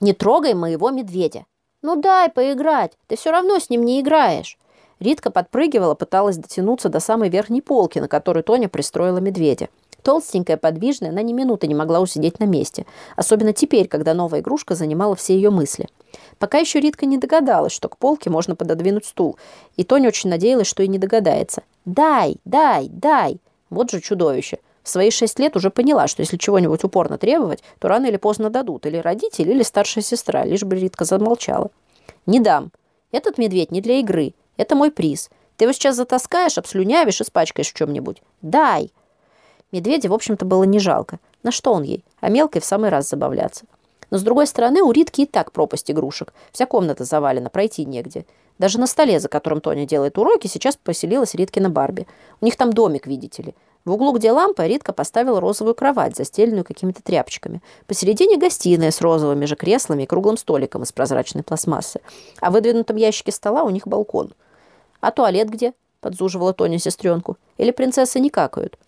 «Не трогай моего медведя!» «Ну дай поиграть, ты все равно с ним не играешь!» Ритка подпрыгивала, пыталась дотянуться до самой верхней полки, на которую Тоня пристроила медведя. Толстенькая, подвижная, она ни минуты не могла усидеть на месте. Особенно теперь, когда новая игрушка занимала все ее мысли. Пока еще Ритка не догадалась, что к полке можно пододвинуть стул. И Тоня очень надеялась, что и не догадается. «Дай, дай, дай!» Вот же чудовище. В свои шесть лет уже поняла, что если чего-нибудь упорно требовать, то рано или поздно дадут. Или родители, или старшая сестра. Лишь бы Ритка замолчала. «Не дам. Этот медведь не для игры. Это мой приз. Ты его сейчас затаскаешь, обслюнявишь, испачкаешь в чем-нибудь. Дай!» Медведя, в общем-то, было не жалко. На что он ей? А мелкой в самый раз забавляться. Но, с другой стороны, у Ритки и так пропасть игрушек. Вся комната завалена, пройти негде. Даже на столе, за которым Тоня делает уроки, сейчас поселилась Риткина Барби. У них там домик, видите ли. В углу, где лампа, Ритка поставила розовую кровать, застеленную какими-то тряпочками. Посередине гостиная с розовыми же креслами и круглым столиком из прозрачной пластмассы. А в выдвинутом ящике стола у них балкон. «А туалет где?» – подзуживала Тоня сестренку. «Или принцессы не какают?»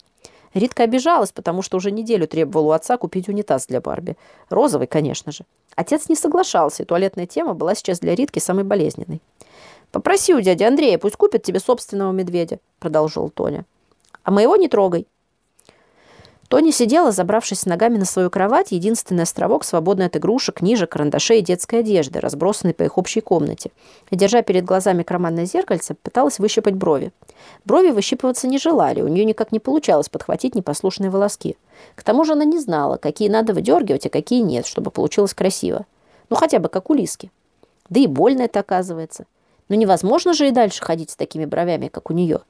Ритка обижалась, потому что уже неделю требовала у отца купить унитаз для Барби. Розовый, конечно же. Отец не соглашался, и туалетная тема была сейчас для Ритки самой болезненной. «Попроси у дяди Андрея, пусть купит тебе собственного медведя», – продолжил Тоня. «А моего не трогай. Тони сидела, забравшись ногами на свою кровать, единственный островок, свободный от игрушек, книжек, карандашей и детской одежды, разбросанный по их общей комнате. И, держа перед глазами карманное зеркальце, пыталась выщипать брови. Брови выщипываться не желали, у нее никак не получалось подхватить непослушные волоски. К тому же она не знала, какие надо выдергивать, а какие нет, чтобы получилось красиво. Ну, хотя бы как у Лиски. Да и больно это оказывается. Но невозможно же и дальше ходить с такими бровями, как у нее.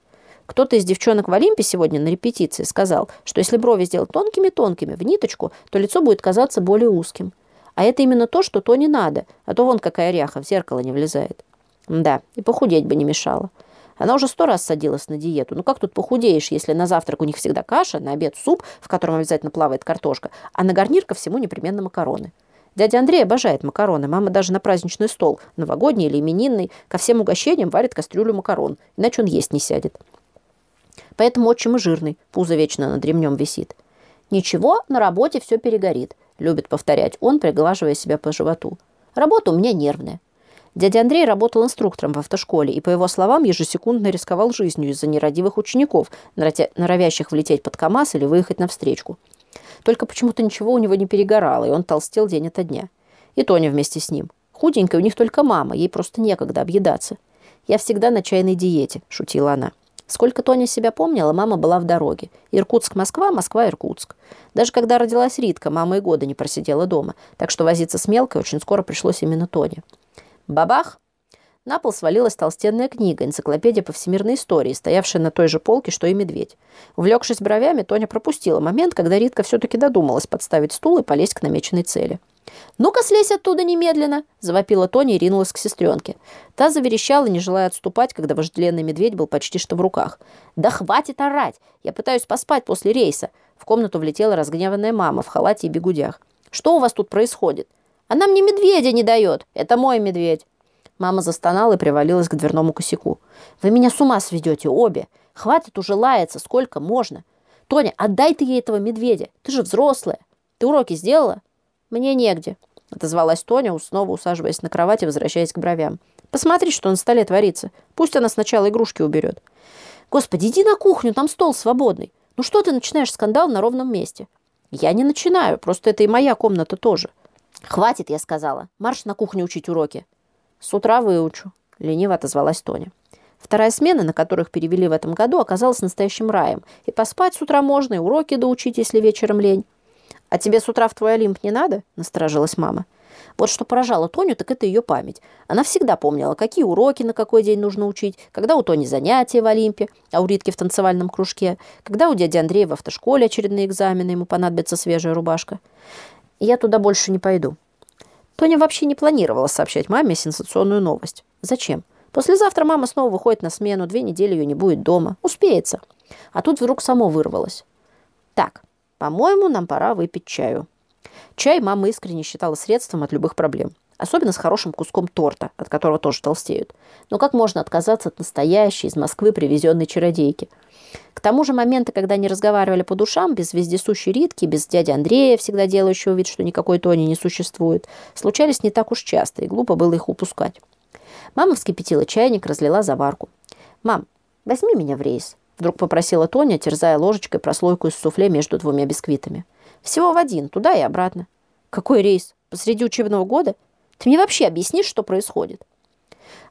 Кто-то из девчонок в Олимпе сегодня на репетиции сказал, что если брови сделать тонкими-тонкими, в ниточку, то лицо будет казаться более узким. А это именно то, что то не надо, а то вон какая ряха в зеркало не влезает. Да, и похудеть бы не мешало. Она уже сто раз садилась на диету. Ну как тут похудеешь, если на завтрак у них всегда каша, на обед суп, в котором обязательно плавает картошка, а на гарнир ко всему непременно макароны. Дядя Андрей обожает макароны. Мама даже на праздничный стол, новогодний или именинный, ко всем угощениям варит кастрюлю макарон, иначе он есть не сядет. Поэтому отчим и жирный, пузо вечно над ремнем висит. «Ничего, на работе все перегорит», – любит повторять он, приглаживая себя по животу. «Работа у меня нервная». Дядя Андрей работал инструктором в автошколе и, по его словам, ежесекундно рисковал жизнью из-за нерадивых учеников, норовящих влететь под КАМАЗ или выехать навстречку. Только почему-то ничего у него не перегорало, и он толстел день ото дня. И Тоня вместе с ним. Худенькая у них только мама, ей просто некогда объедаться. «Я всегда на чайной диете», – шутила она. Сколько Тоня себя помнила, мама была в дороге. Иркутск-Москва, Москва-Иркутск. Даже когда родилась Ритка, мама и года не просидела дома, так что возиться с мелкой очень скоро пришлось именно Тоне. Бабах! На пол свалилась толстенная книга, энциклопедия по всемирной истории, стоявшая на той же полке, что и медведь. Увлекшись бровями, Тоня пропустила момент, когда Ритка все-таки додумалась подставить стул и полезть к намеченной цели. «Ну-ка, слезь оттуда немедленно!» – завопила Тоня и ринулась к сестренке. Та заверещала, не желая отступать, когда вожделенный медведь был почти что в руках. «Да хватит орать! Я пытаюсь поспать после рейса!» В комнату влетела разгневанная мама в халате и бегудях. «Что у вас тут происходит?» «Она мне медведя не дает! Это мой медведь!» Мама застонала и привалилась к дверному косяку. «Вы меня с ума сведете, обе! Хватит уже лаяться, сколько можно! Тоня, отдай ты ей этого медведя! Ты же взрослая! Ты уроки сделала?» «Мне негде», — отозвалась Тоня, снова усаживаясь на кровать и возвращаясь к бровям. «Посмотри, что на столе творится. Пусть она сначала игрушки уберет». «Господи, иди на кухню, там стол свободный. Ну что ты начинаешь скандал на ровном месте?» «Я не начинаю, просто это и моя комната тоже». «Хватит», — я сказала. «Марш на кухню учить уроки». «С утра выучу», — лениво отозвалась Тоня. Вторая смена, на которых перевели в этом году, оказалась настоящим раем. И поспать с утра можно, и уроки доучить, если вечером лень. «А тебе с утра в твой Олимп не надо?» – насторожилась мама. Вот что поражало Тоню, так это ее память. Она всегда помнила, какие уроки на какой день нужно учить, когда у Тони занятия в Олимпе, а у Ритки в танцевальном кружке, когда у дяди Андрея в автошколе очередные экзамены, ему понадобится свежая рубашка. я туда больше не пойду. Тоня вообще не планировала сообщать маме сенсационную новость. Зачем? Послезавтра мама снова выходит на смену, две недели ее не будет дома. Успеется. А тут вдруг само вырвалось. Так, по-моему, нам пора выпить чаю. Чай мама искренне считала средством от любых проблем. Особенно с хорошим куском торта, от которого тоже толстеют. Но как можно отказаться от настоящей, из Москвы привезенной чародейки? К тому же момента, когда они разговаривали по душам, без вездесущей Ритки, без дяди Андрея, всегда делающего вид, что никакой Тони не существует, случались не так уж часто, и глупо было их упускать. Мама вскипятила чайник, разлила заварку. «Мам, возьми меня в рейс», — вдруг попросила Тоня, терзая ложечкой прослойку из суфле между двумя бисквитами. «Всего в один, туда и обратно». «Какой рейс? Посреди учебного года? Ты мне вообще объяснишь, что происходит?»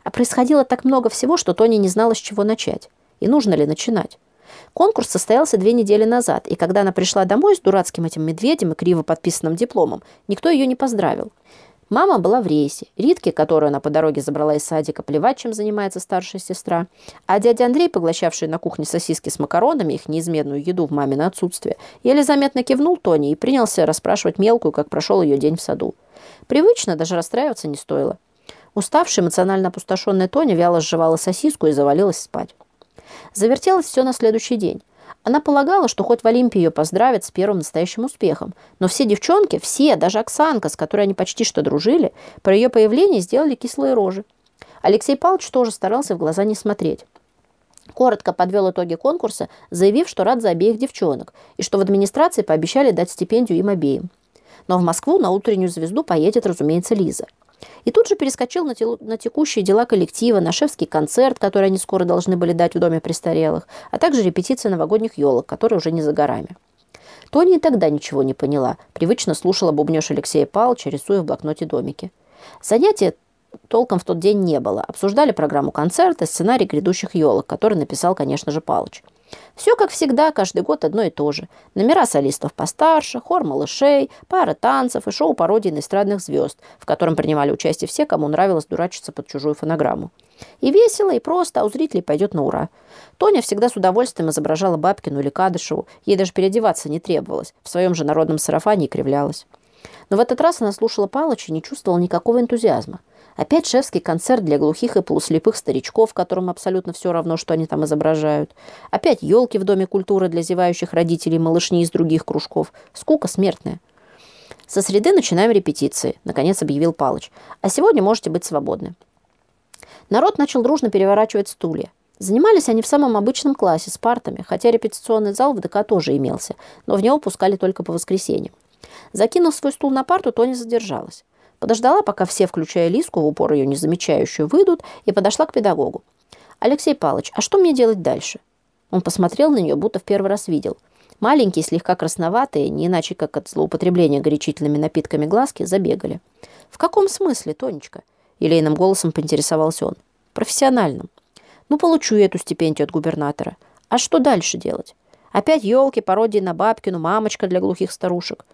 А происходило так много всего, что Тоня не знала, с чего начать. И нужно ли начинать. Конкурс состоялся две недели назад, и когда она пришла домой с дурацким этим медведем и криво подписанным дипломом, никто ее не поздравил. Мама была в рейсе. Ритке, которую она по дороге забрала из садика, плевать, чем занимается старшая сестра. А дядя Андрей, поглощавший на кухне сосиски с макаронами, их неизменную еду в мамино отсутствие, еле заметно кивнул Тони и принялся расспрашивать мелкую, как прошел ее день в саду. Привычно, даже расстраиваться не стоило. Уставшая, эмоционально опустошенная Тоня вяло сживала сосиску и завалилась спать. Завертелось все на следующий день. Она полагала, что хоть в Олимпии ее поздравят с первым настоящим успехом. Но все девчонки, все, даже Оксанка, с которой они почти что дружили, про ее появление сделали кислые рожи. Алексей Павлович тоже старался в глаза не смотреть. Коротко подвел итоги конкурса, заявив, что рад за обеих девчонок, и что в администрации пообещали дать стипендию им обеим. Но в Москву на утреннюю звезду поедет, разумеется, Лиза. И тут же перескочил на, тел- на текущие дела коллектива, на шефский концерт, который они скоро должны были дать в Доме престарелых, а также репетиция новогодних елок, которые уже не за горами. Тони и тогда ничего не поняла, привычно слушала бубнёж Алексея Павловича, рисуя в блокноте домики. Занятия толком в тот день не было. Обсуждали программу концерта, сценарий грядущих елок, который написал, конечно же, Палыч. Все как всегда, каждый год одно и то же. Номера солистов постарше, хор малышей, пара танцев и шоу пародий на эстрадных звезд, в котором принимали участие все, кому нравилось дурачиться под чужую фонограмму. И весело, и просто, а у зрителей пойдет на ура. Тоня всегда с удовольствием изображала Бабкину или Кадышеву, ей даже переодеваться не требовалось, в своем же народном сарафане и кривлялась. Но в этот раз она слушала Палыча и не чувствовала никакого энтузиазма. Опять шефский концерт для глухих и полуслепых старичков, которым абсолютно все равно, что они там изображают. Опять елки в Доме культуры для зевающих родителей малышни из других кружков. Скука смертная. Со среды начинаем репетиции, наконец объявил Палыч. А сегодня можете быть свободны. Народ начал дружно переворачивать стулья. Занимались они в самом обычном классе с партами, хотя репетиционный зал в ДК тоже имелся, но в него пускали только по воскресеньям. Закинув свой стул на парту, Тони задержалась. Подождала, пока все, включая Лиску, в упор ее не замечающую, выйдут, и подошла к педагогу. «Алексей Павлович, а что мне делать дальше?» Он посмотрел на нее, будто в первый раз видел. Маленькие, слегка красноватые, не иначе как от злоупотребления горячительными напитками глазки, забегали. «В каком смысле, Тонечка?» Елейным голосом поинтересовался он. «Профессиональным. Ну, получу я эту стипендию от губернатора. А что дальше делать? Опять елки, пародии на Бабкину, мамочка для глухих старушек».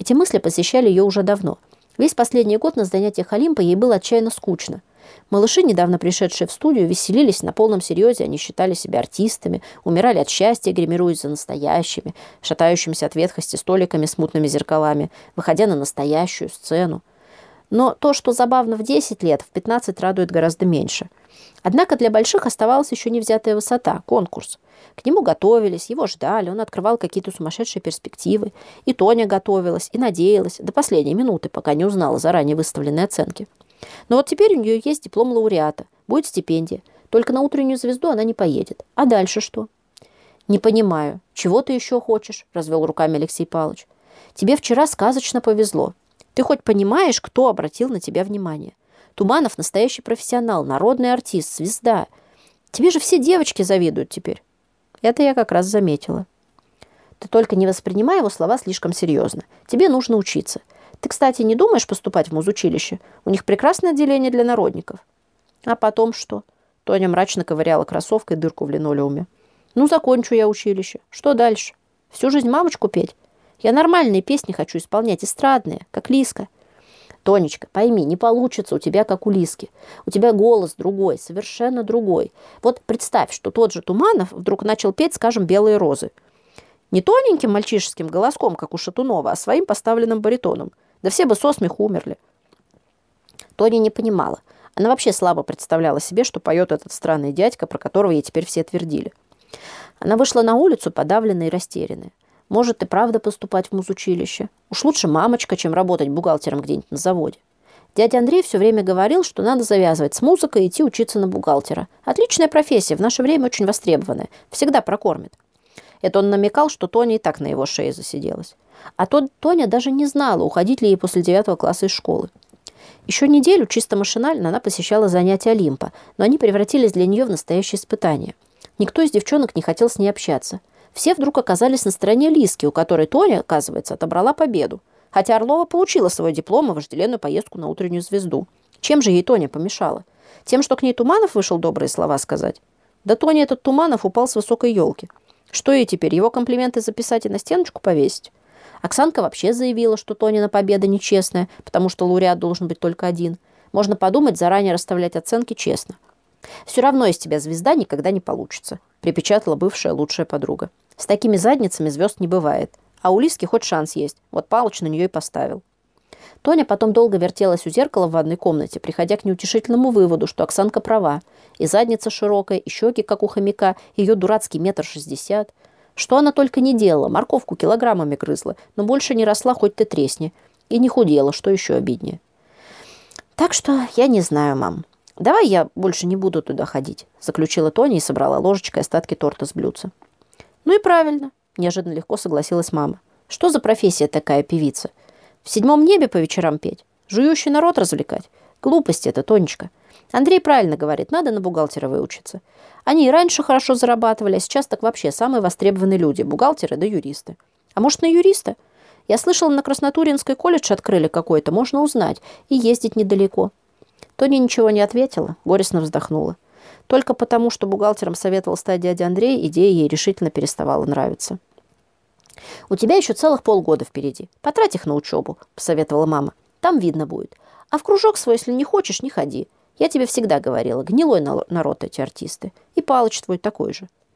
Эти мысли посещали ее уже давно – Весь последний год на занятиях Олимпа ей было отчаянно скучно. Малыши, недавно пришедшие в студию, веселились на полном серьезе, они считали себя артистами, умирали от счастья, гримируясь за настоящими, шатающимися от ветхости столиками с мутными зеркалами, выходя на настоящую сцену. Но то, что забавно в 10 лет, в 15 радует гораздо меньше. Однако для больших оставалась еще не взятая высота – конкурс – к нему готовились, его ждали, он открывал какие-то сумасшедшие перспективы. И Тоня готовилась, и надеялась, до последней минуты, пока не узнала заранее выставленные оценки. Но вот теперь у нее есть диплом лауреата, будет стипендия. Только на утреннюю звезду она не поедет. А дальше что? «Не понимаю, чего ты еще хочешь?» – развел руками Алексей Павлович. «Тебе вчера сказочно повезло. Ты хоть понимаешь, кто обратил на тебя внимание? Туманов – настоящий профессионал, народный артист, звезда. Тебе же все девочки завидуют теперь. Это я как раз заметила. Ты только не воспринимай его слова слишком серьезно. Тебе нужно учиться. Ты, кстати, не думаешь поступать в музучилище? У них прекрасное отделение для народников. А потом что? Тоня мрачно ковыряла кроссовкой дырку в линолеуме. Ну, закончу я училище. Что дальше? Всю жизнь мамочку петь? Я нормальные песни хочу исполнять, эстрадные, как Лиска. Тонечка, пойми, не получится у тебя, как у Лиски. У тебя голос другой, совершенно другой. Вот представь, что тот же Туманов вдруг начал петь, скажем, «Белые розы». Не тоненьким мальчишеским голоском, как у Шатунова, а своим поставленным баритоном. Да все бы со смеху умерли. Тоня не понимала. Она вообще слабо представляла себе, что поет этот странный дядька, про которого ей теперь все твердили. Она вышла на улицу, подавленная и растерянная. Может и правда поступать в музучилище. Уж лучше мамочка, чем работать бухгалтером где-нибудь на заводе. Дядя Андрей все время говорил, что надо завязывать с музыкой и идти учиться на бухгалтера. Отличная профессия, в наше время очень востребованная. Всегда прокормит. Это он намекал, что Тоня и так на его шее засиделась. А то Тоня даже не знала, уходить ли ей после девятого класса из школы. Еще неделю чисто машинально она посещала занятия Олимпа, но они превратились для нее в настоящее испытание. Никто из девчонок не хотел с ней общаться. Все вдруг оказались на стороне Лиски, у которой Тоня, оказывается, отобрала победу. Хотя Орлова получила свой диплом и вожделенную поездку на утреннюю звезду. Чем же ей Тоня помешала? Тем, что к ней Туманов вышел добрые слова сказать? Да Тоня этот Туманов упал с высокой елки. Что ей теперь, его комплименты записать и на стеночку повесить? Оксанка вообще заявила, что Тонина победа нечестная, потому что лауреат должен быть только один. Можно подумать, заранее расставлять оценки честно. «Все равно из тебя звезда никогда не получится», припечатала бывшая лучшая подруга. «С такими задницами звезд не бывает. А у Лиски хоть шанс есть. Вот Палыч на нее и поставил». Тоня потом долго вертелась у зеркала в ванной комнате, приходя к неутешительному выводу, что Оксанка права. И задница широкая, и щеки, как у хомяка, ее дурацкий метр шестьдесят. Что она только не делала, морковку килограммами грызла, но больше не росла, хоть ты тресни. И не худела, что еще обиднее. Так что я не знаю, мам. Давай я больше не буду туда ходить, заключила Тоня и собрала ложечкой остатки торта с блюдца. Ну и правильно, неожиданно легко согласилась мама. Что за профессия такая певица? В седьмом небе по вечерам петь? Жующий народ развлекать? Глупости это, Тонечка. Андрей правильно говорит, надо на бухгалтера выучиться. Они и раньше хорошо зарабатывали, а сейчас так вообще самые востребованные люди – бухгалтеры да юристы. А может, на юриста? Я слышала, на Краснотуринской колледж открыли какой-то, можно узнать, и ездить недалеко. Тони ничего не ответила, горестно вздохнула. Только потому, что бухгалтером советовал стать дядя Андрей, идея ей решительно переставала нравиться. «У тебя еще целых полгода впереди. Потрать их на учебу», – посоветовала мама. «Там видно будет. А в кружок свой, если не хочешь, не ходи. Я тебе всегда говорила, гнилой народ эти артисты. И Палыч твой такой же.